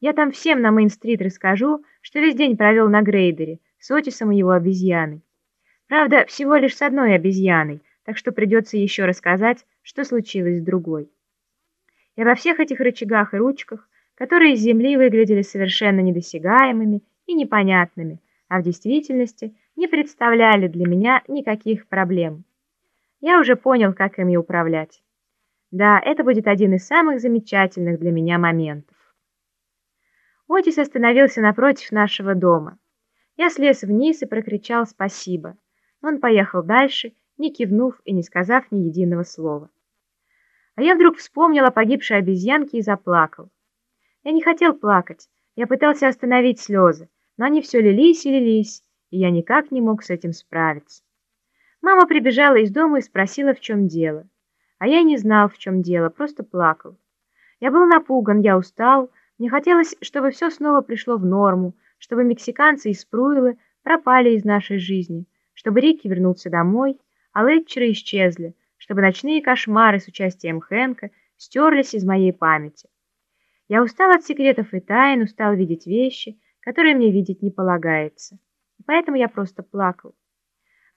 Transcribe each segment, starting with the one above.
Я там всем на Мейн-стрит расскажу, что весь день провел на грейдере с Отисом и его обезьяной. Правда, всего лишь с одной обезьяной, так что придется еще рассказать, что случилось с другой. И во всех этих рычагах и ручках, которые из земли выглядели совершенно недосягаемыми и непонятными, а в действительности не представляли для меня никаких проблем. Я уже понял, как ими управлять. Да, это будет один из самых замечательных для меня моментов. Отис остановился напротив нашего дома. Я слез вниз и прокричал «спасибо». Он поехал дальше, не кивнув и не сказав ни единого слова. А я вдруг вспомнил о погибшей обезьянке и заплакал. Я не хотел плакать, я пытался остановить слезы, но они все лились и лились, и я никак не мог с этим справиться. Мама прибежала из дома и спросила, в чем дело. А я не знал, в чем дело, просто плакал. Я был напуган, я устал, мне хотелось, чтобы все снова пришло в норму, чтобы мексиканцы и спруилы пропали из нашей жизни, чтобы Рикки вернулся домой, а Летчеры исчезли, чтобы ночные кошмары с участием Хэнка стерлись из моей памяти. Я устал от секретов и тайн, устал видеть вещи, которые мне видеть не полагается. И поэтому я просто плакал.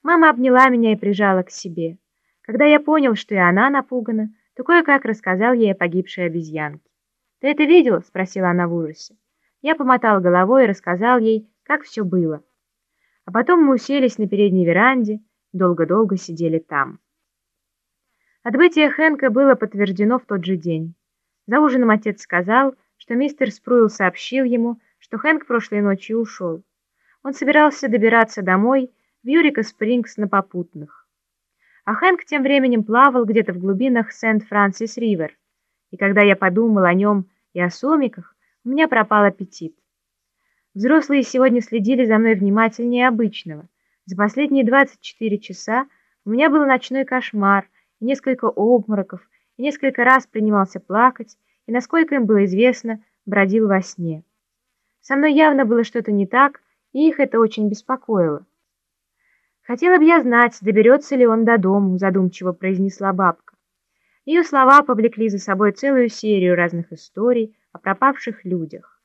Мама обняла меня и прижала к себе. Когда я понял, что и она напугана, то кое-как рассказал ей о погибшей обезьянке. «Ты это видел?» — спросила она в ужасе. Я помотал головой и рассказал ей, как все было. А потом мы уселись на передней веранде, долго-долго сидели там. Отбытие Хэнка было подтверждено в тот же день. За ужином отец сказал, что мистер Спруил сообщил ему, что Хэнк прошлой ночью ушел. Он собирался добираться домой в Юрика Спрингс на попутных. А Хэнк тем временем плавал где-то в глубинах Сент-Франсис-Ривер, и когда я подумал о нем и о сомиках, у меня пропал аппетит. Взрослые сегодня следили за мной внимательнее обычного. За последние 24 часа у меня был ночной кошмар, и несколько обмороков, и несколько раз принимался плакать, и, насколько им было известно, бродил во сне. Со мной явно было что-то не так, и их это очень беспокоило. «Хотела бы я знать, доберется ли он до дому», задумчиво произнесла бабка. Ее слова повлекли за собой целую серию разных историй о пропавших людях.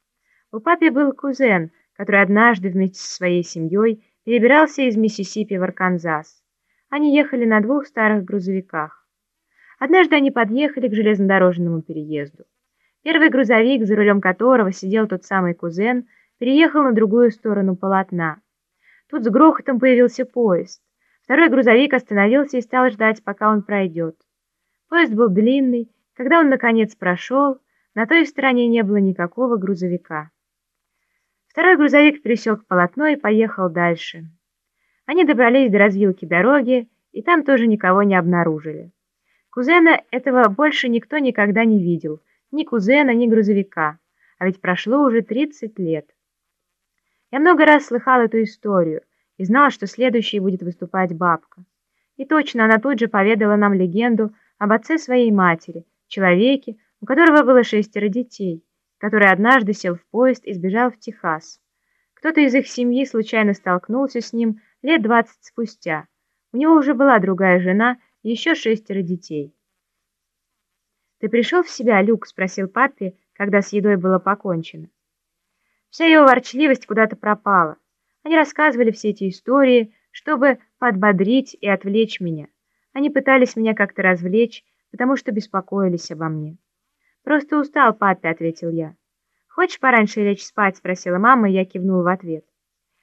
У папы был кузен, который однажды вместе со своей семьей перебирался из Миссисипи в Арканзас. Они ехали на двух старых грузовиках. Однажды они подъехали к железнодорожному переезду. Первый грузовик, за рулем которого сидел тот самый кузен, переехал на другую сторону полотна. Тут с грохотом появился поезд. Второй грузовик остановился и стал ждать, пока он пройдет. Поезд был длинный. Когда он, наконец, прошел, на той стороне не было никакого грузовика. Второй грузовик пересек полотно и поехал дальше. Они добрались до развилки дороги, и там тоже никого не обнаружили. Кузена этого больше никто никогда не видел. Ни кузена, ни грузовика. А ведь прошло уже 30 лет. Я много раз слыхал эту историю и знал, что следующей будет выступать бабка. И точно она тут же поведала нам легенду об отце своей матери, человеке, у которого было шестеро детей, который однажды сел в поезд и сбежал в Техас. Кто-то из их семьи случайно столкнулся с ним лет двадцать спустя. У него уже была другая жена и еще шестеро детей. «Ты пришел в себя, Люк?» — спросил папе, когда с едой было покончено. Вся его ворчливость куда-то пропала. Они рассказывали все эти истории, чтобы подбодрить и отвлечь меня. Они пытались меня как-то развлечь, потому что беспокоились обо мне. «Просто устал, папе», — ответил я. «Хочешь пораньше лечь спать?» — спросила мама, и я кивнул в ответ.